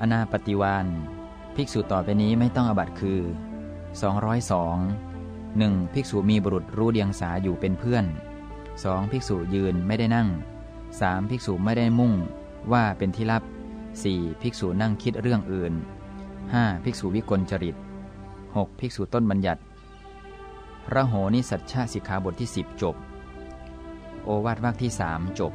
อนาปฏิวานภิกษุต่อไปนี้ไม่ต้องอบัตคือ 202 1. ภิกษุมีบุรุษรู้เดียงสาอยู่เป็นเพื่อน 2. ภิกษุยืนไม่ได้นั่ง 3. ภิกษุไม่ได้มุ่งว่าเป็นที่ลับ 4. ภิกษุนั่งคิดเรื่องอื่น 5. ภิกษุวิกลจริต 6. ภิกษุต้นบัญญัติระโหนิสัชชาสิกขาบทที่ 10 จบ โอวาทวรรคที่3จบ